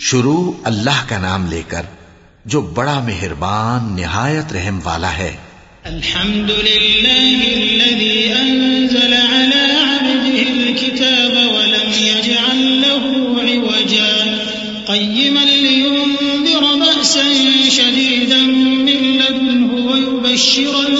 शुरू अल्लाह का नाम लेकर जो बड़ा मेहरबान निहायत रहम वाला है। शदीदन मिन लदुनहु वयुबश्शिरल मुमिनीन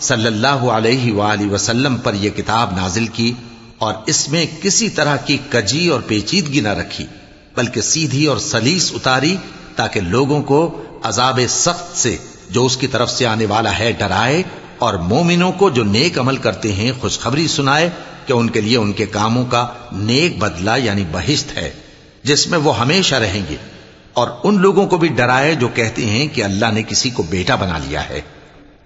सल्लल्लाहु अलैहि वसल्लम पर यह किताब नाजिल की और इसमें किसी तरह की कजी और पेचीदगी न रखी, बल्कि सीधी और सलीस उतारी ताकि लोगों को अजाब सख्त से जो उसकी तरफ़ से आने वाला है डराए और मोमिनों को जो नेक अमल करते हैं खुशखबरी सुनाए कि उनके लिए उनके कामों का नेक बदला यानी बहिश्त है, जिसमें वो हमेशा रहेंगे और उन लोगों को भी डराए जो कहते हैं कि अल्लाह ने किसी को बेटा बना लिया है।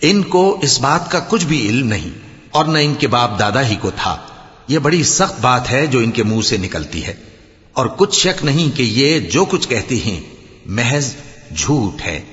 इनको इस बात का कुछ भी इल्म नहीं, और न इनके बाप दादा ही को था। यह बड़ी सख्त बात है जो इनके मुँह से निकलती है। और कुछ शक नहीं कि ये जो कुछ कहती हैं, महज झूठ है।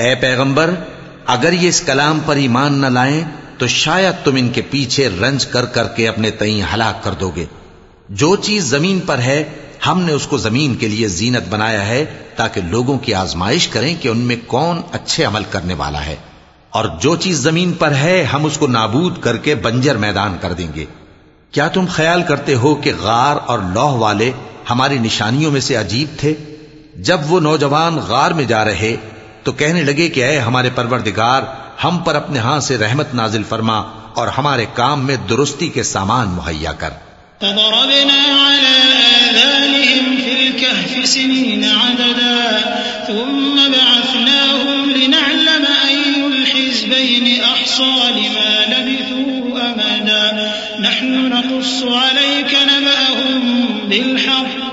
ए पैगंबर, अगर ये इस कलाम पर ईमान न लाएँ तो शायद तुम इनके पीछे रंज कर करके अपने तई हलाक कर दोगे। जो चीज़ ज़मीन पर है, हमने उसको ज़मीन के लिए जीनत बनाया है, ताकि लोगों की आजमाइश करें कि उनमें कौन अच्छे अमल करने वाला है। और जो चीज़ ज़मीन पर है, हम उसको नाबूद करके बंजर मैदान कर देंगे। क्या तुम ख्याल करते हो कि गार और लौह वाले हमारी निशानियों में से अजीब थे। जब वो नौजवान गार में जा रहे तो कहने लगे कि अय हमारे परवरदिगार, हम पर अपने हाथ से रहमत नाजिल फरमा और हमारे काम में दुरुस्ती के सामान मुहैया कर।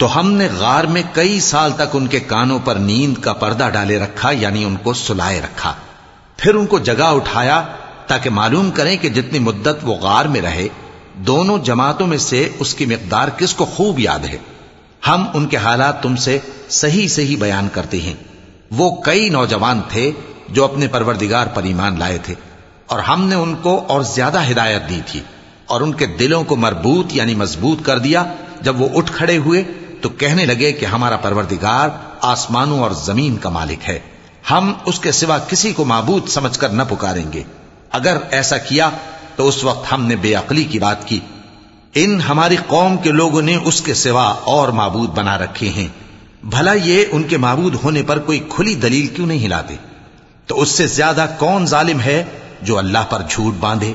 तो हमने गार में कई साल तक उनके कानों पर नींद का पर्दा डाले रखा यानी उनको सुलाए रखा फिर उनको जगा उठाया ताकि मालूम करें कि जितनी मुद्दत वो गार में रहे दोनों जमातों में से उसकी मकदार किसको खूब याद है हम उनके हालात तुमसे सही सही बयान करते हैं। वो कई नौजवान थे जो अपने परवरदिगार पर ईमान लाए थे और हमने उनको और ज़्यादा हिदायत दी थी और उनके दिलों को मरबूत यानी मज़बूत कर दिया। जब वो उठ खड़े हुए तो कहने लगे कि हमारा परवरदिगार आसमानों और ज़मीन का मालिक है। हम उसके सिवा किसी को माबूद समझकर न पुकारेंगे। अगर ऐसा किया तो उस वक्त हमने बेअकली की बात की इन हमारी कौम के लोगों ने उसके सिवा और माबूद बना रखे हैं भला ये उनके माबूद होने पर कोई खुली दलील क्यों नहीं हिलाते तो उससे ज्यादा कौन जालिम है जो अल्लाह पर झूठ बांधे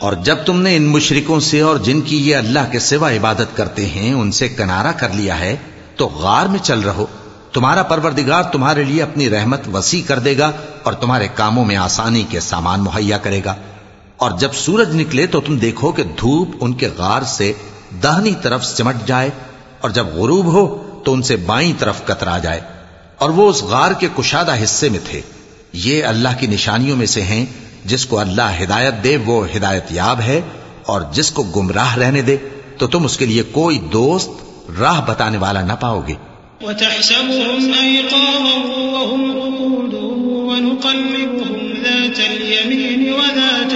और जब तुमने इन मुशरिकों से और जिनकी ये अल्लाह के सिवा इबादत करते हैं उनसे किनारा कर लिया है तो गार में चल रहो तुम्हारा परवरदिगार तुम्हारे लिए अपनी रहमत वसी कर देगा और तुम्हारे कामों में आसानी के सामान मुहैया करेगा और जब सूरज निकले तो तुम देखो कि धूप उनके गार से दाहनी तरफ सिमट जाए और जब गुरूब हो तो उनसे बाई तरफ कतरा जाए और वो उस गार के कुशादा हिस्से में थे ये अल्लाह की निशानियों में से हैं जिसको अल्लाह हिदायत दे वो हिदायत याब है और जिसको गुमराह रहने दे तो तुम उसके लिए कोई दोस्त राह बताने वाला न पाओगे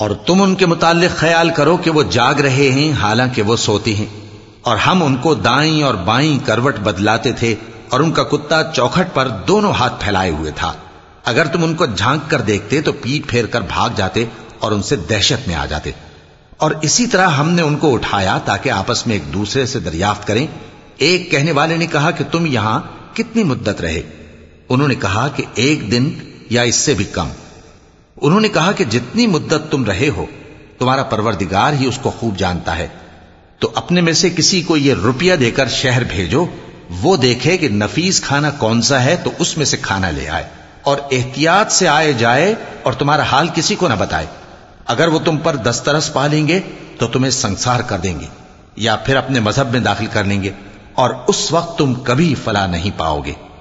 और तुम उनके मुतालिक ख्याल करो कि वो जाग रहे हैं, हालाँकि वो सोती हैं। और हम उनको दाई और बाई करवट बदलाते थे और उनका कुत्ता चौखट पर दोनों हाथ फैलाए हुए था। अगर तुम उनको झाँक कर देखते तो पीठ फेर कर भाग जाते और उनसे दहशत में आ जाते। और इसी तरह हमने उनको उठाया ताकि आपस में एक दूसरे से दरियाफ्त करें। एक कहने वाले ने कहा कि तुम यहाँ कितनी मुद्दत रहे? उन्होंने कहा कि एक दिन या इससे भी कम। उन्होंने कहा कि जितनी मुद्दत तुम रहे हो, तुम्हारा परवरदिगार ही उसको खूब जानता है। तो अपने में से किसी को यह रुपया देकर शहर भेजो, वो देखे कि नफीस खाना कौन सा है तो उसमें से खाना ले आए। और एहतियात से आए जाए और तुम्हारा हाल किसी को ना बताए। अगर वो तुम पर दस्तरस पा लेंगे तो तुम्हें संसार कर देंगे, या फिर अपने मज़हब में दाखिल कर लेंगे, और उस वक्त तुम कभी फला नहीं पाओगे।